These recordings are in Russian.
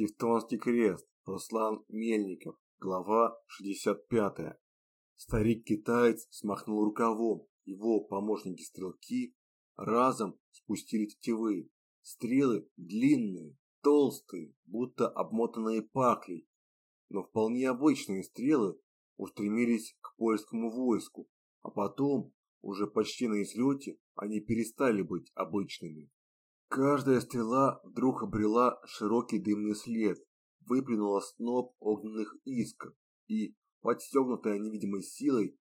Тевтонский крест. Руслан Мельников. Глава 65. Старик-китаец смахнул рукавом. Его помощники-стрелки разом спустили тетивы. Стрелы длинные, толстые, будто обмотанные паклей, но вполне обычные стрелы устремились к польскому войску, а потом, уже почти на излете, они перестали быть обычными. Каждая стрела вдруг обрела широкий дымный след, выплюнула сноп огненных искр и, подстегнутая невидимой силой,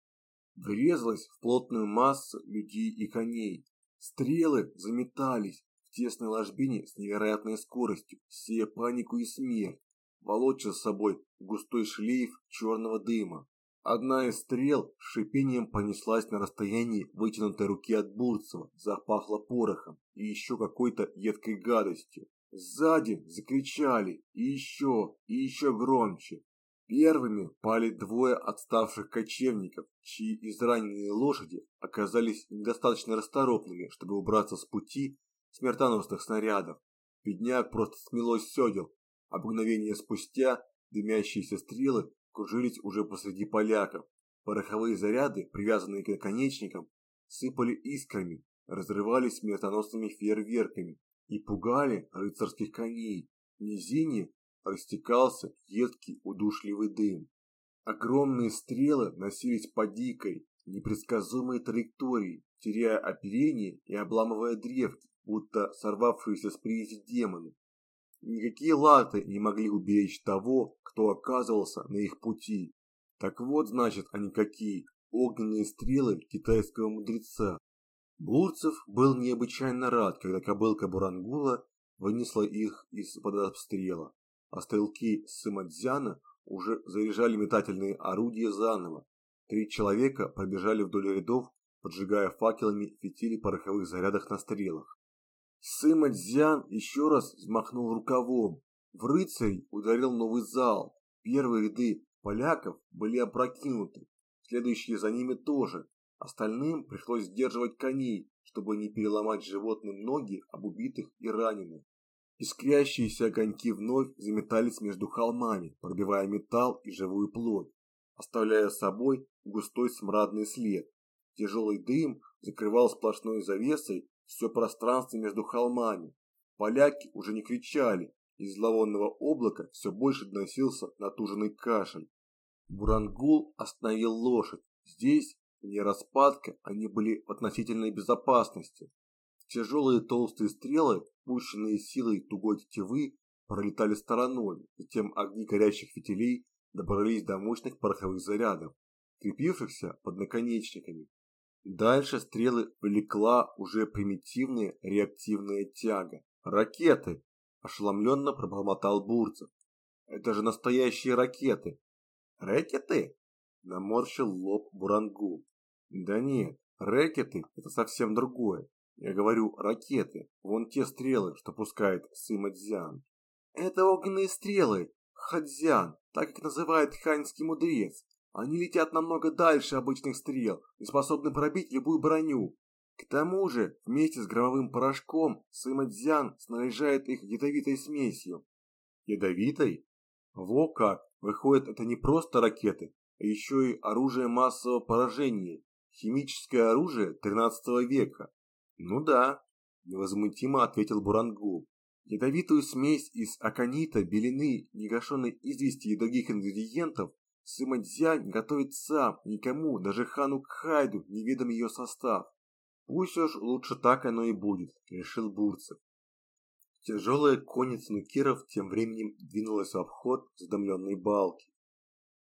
врезалась в плотную массу людей и коней. Стрелы заметались в тесной ложбине с невероятной скоростью, сея панику и смерть, волоча с собой густой шлейф черного дыма. Одна из стрел с шипением понеслась на расстоянии вытянутой руки от Бурцева, запахло порохом и еще какой-то едкой гадостью. Сзади закричали и еще, и еще громче. Первыми пали двое отставших кочевников, чьи израненные лошади оказались недостаточно расторопными, чтобы убраться с пути смертоносных снарядов. Бедняк просто смело с седел, а спустя дымящиеся стрелы кружились уже посреди поляков. Пороховые заряды, привязанные к наконечникам, сыпали искрами, разрывались смертоносными фейерверками и пугали рыцарских коней. В низине растекался едкий удушливый дым. Огромные стрелы носились по дикой, непредсказуемой траектории, теряя оперение и обламывая древки, будто сорвавшиеся с привязи демоны. Никакие латы не могли уберечь того, кто оказывался на их пути. Так вот, значит, они какие, огненные стрелы китайского мудреца. Бурцев был необычайно рад, когда кобылка Бурангула вынесла их из-под обстрела, а стрелки Сымадзяна уже заряжали метательные орудия заново. Три человека пробежали вдоль рядов, поджигая факелами фитили пороховых зарядах на стрелах. Сыма Дзян еще раз взмахнул рукавом. В рыцарь ударил новый зал. Первые ряды поляков были опрокинуты, следующие за ними тоже. Остальным пришлось сдерживать коней, чтобы не переломать животным ноги об убитых и раненых. Искрящиеся огоньки вновь заметались между холмами, пробивая металл и живую плоть, оставляя собой густой смрадный след. Тяжелый дым закрывал сплошной завесой все пространство между холмами. Поляки уже не кричали, из зловонного облака все больше доносился натуженный кашель. Бурангул остановил лошадь. Здесь, не распадка, они были в относительной безопасности. Тяжелые толстые стрелы, пущенные силой тугой тетивы, пролетали стороной, затем огни горящих фитилей добрались до мощных пороховых зарядов, крепившихся под наконечниками. Дальше стрелы влекла уже примитивная реактивная тяга. Ракеты! Ошеломленно пробормотал Бурцев. Это же настоящие ракеты. Ракеты? Наморщил лоб Бурангул. Да нет, ракеты это совсем другое. Я говорю ракеты. Вон те стрелы, что пускает Сымадзян. Это огненные стрелы, Хадзян, так как называет ханьский мудрец. Они летят намного дальше обычных стрел и способны пробить любую броню. К тому же, вместе с громовым порошком Сымадзян снаряжает их ядовитой смесью. Ядовитой? Во как! Выходит, это не просто ракеты, а еще и оружие массового поражения. Химическое оружие 13 века. Ну да, невозмутимо ответил Бурангул. Ядовитую смесь из аконита, белины, негашенной извести и других ингредиентов Сымадзянь готовит сам, никому, даже хану Кхайду, неведом ее состав. Пусть уж лучше так оно и будет, решил Бурцев. Тяжелая конница нукеров тем временем двинулась в обход задымленной балки.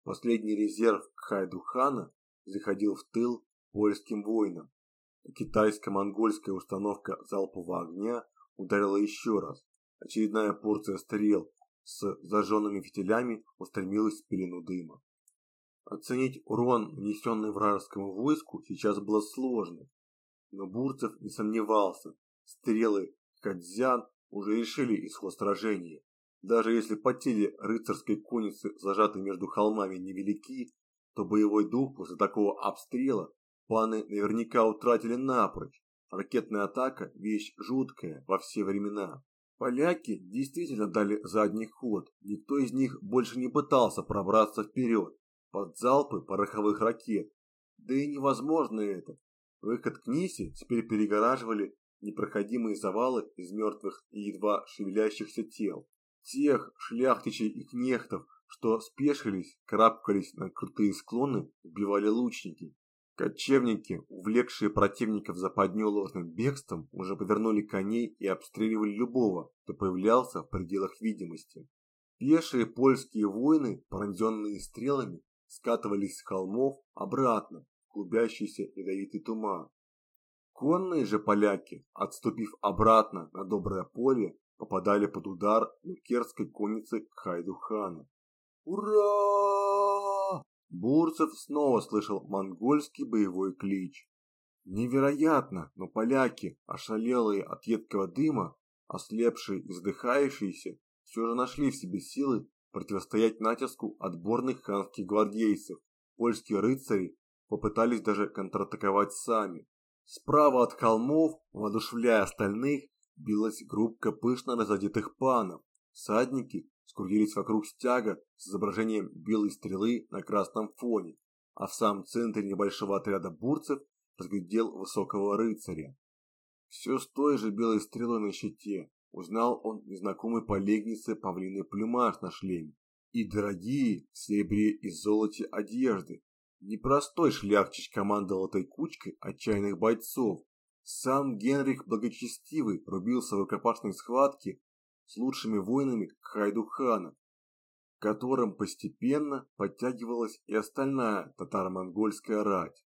Последний резерв Кхайду хана заходил в тыл польским воинам. Китайско-монгольская установка залпового огня ударила еще раз. Очередная порция стрел с зажженными фитилями устремилась в пелену дыма. Оценить урон, нанесенный вражескому войску, сейчас было сложно. Но Бурцев не сомневался. Стрелы Кадзян уже решили исход сражения. Даже если потери рыцарской конницы, зажатой между холмами, невелики, то боевой дух после такого обстрела паны наверняка утратили напрочь. Ракетная атака – вещь жуткая во все времена. Поляки действительно дали задний ход, никто из них больше не пытался пробраться вперед под залпы пороховых ракет. Да и невозможно это. Выход к Нисе теперь перегораживали непроходимые завалы из мертвых и едва шевелящихся тел. Тех шляхтичей и кнехтов, что спешились, карабкались на крутые склоны, убивали лучники. Кочевники, увлекшие противников западню ложным бегством, уже повернули коней и обстреливали любого, кто появлялся в пределах видимости. Пешие польские воины, пронзенные стрелами, скатывались с холмов обратно в клубящийся ядовитый туман. Конные же поляки, отступив обратно на доброе поле, попадали под удар лукерской конницы Хайдухана. «Ура!» Бурцев снова слышал монгольский боевой клич. Невероятно, но поляки, ошалелые от едкого дыма, ослепшие и вздыхающиеся, все же нашли в себе силы противостоять натиску отборных ханских гвардейцев. Польские рыцари попытались даже контратаковать сами. Справа от холмов, воодушевляя остальных, билась группка пышно разодетых панов. Всадники скрутились вокруг стяга с изображением белой стрелы на красном фоне, а в самом центре небольшого отряда бурцев разглядел высокого рыцаря. Все с той же белой стрелой на щите узнал он незнакомый по легнице павлиный плюмаж на шлеме и дорогие в серебре и золоте одежды. Непростой шляхтич командовал этой кучкой отчаянных бойцов. Сам Генрих Благочестивый рубился в рукопашной схватке с лучшими воинами Хайдухана, к которым постепенно подтягивалась и остальная татаро-монгольская рать.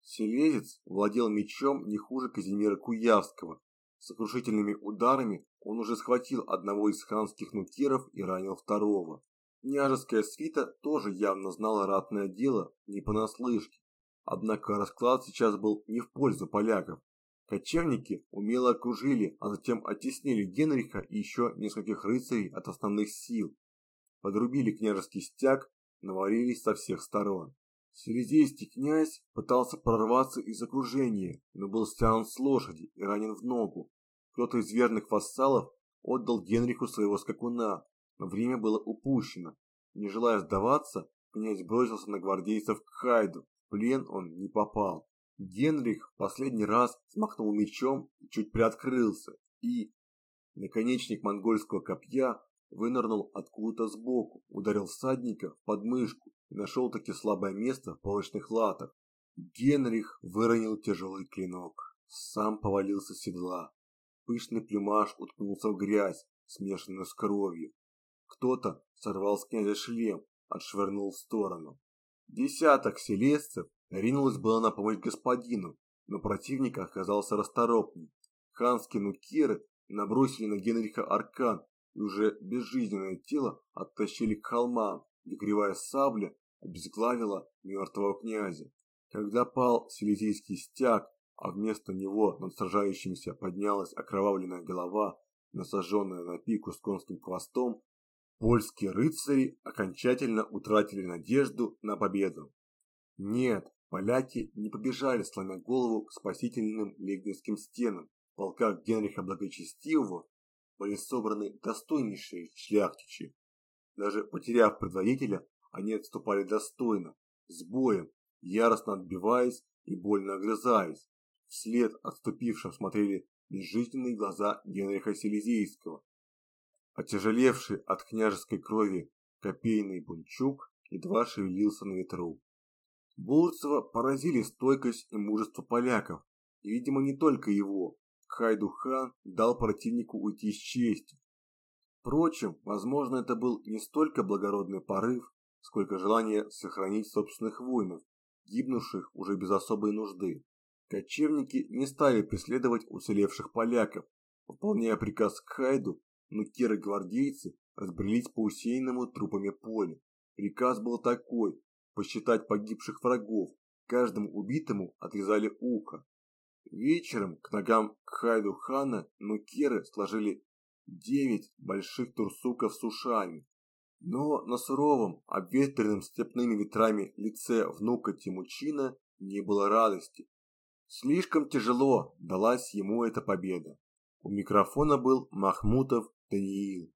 Селезец владел мечом не хуже Казимира Куявского. Сокрушительными ударами он уже схватил одного из ханских нукеров и ранил второго. Княжеская свита тоже явно знала ратное дело не понаслышке. Однако расклад сейчас был не в пользу поляков. Кочевники умело окружили, а затем оттеснили Генриха и еще нескольких рыцарей от основных сил. Подрубили княжеский стяг, наварились со всех сторон. Сирезейский князь пытался прорваться из окружения, но был стянут с лошади и ранен в ногу. Кто-то из верных вассалов отдал Генриху своего скакуна, но время было упущено. Не желая сдаваться, князь бросился на гвардейцев к Хайду. В плен он не попал. Генрих последний раз смахнул мечом и чуть приоткрылся, и наконечник монгольского копья вынырнул откуда-то сбоку, ударил всадника в подмышку и нашел таки слабое место в полочных латах. Генрих выронил тяжелый клинок, сам повалился с седла. Пышный плюмаж уткнулся в грязь, смешанную с кровью. Кто-то сорвал с князя шлем, отшвырнул в сторону. Десяток селесцев Ринулась была на помощь господину, но противник оказался расторопней. Ханские нукеры набросили на Генриха аркан и уже безжизненное тело оттащили к холмам, где кривая сабля обезглавила мертвого князя. Когда пал силезийский стяг, а вместо него над сражающимся поднялась окровавленная голова, насаженная на пику с конским хвостом, польские рыцари окончательно утратили надежду на победу. Нет, Поляки не побежали, сломя голову к спасительным легневским стенам. В полках Генриха Благочестивого были собраны достойнейшие шляхтичи. Даже потеряв предводителя, они отступали достойно, с боем, яростно отбиваясь и больно огрызаясь. Вслед отступившим смотрели безжизненные глаза Генриха Селезейского. Отяжелевший от княжеской крови копейный бунчук едва шевелился на ветру. Бурцева поразили стойкость и мужество поляков, и, видимо, не только его. Хайду-хан дал противнику уйти с честью. Впрочем, возможно, это был не столько благородный порыв, сколько желание сохранить собственных воинов, гибнувших уже без особой нужды. Кочевники не стали преследовать уцелевших поляков. Выполняя приказ к Хайду, но гвардейцы разбрелись по усеянному трупами полю. Приказ был такой посчитать погибших врагов, каждому убитому отрезали ухо. Вечером к ногам Кхайду хана нукеры сложили девять больших турсуков с ушами. Но на суровом, обветренном степными ветрами лице внука Тимучина не было радости. Слишком тяжело далась ему эта победа. У микрофона был Махмутов Даниил.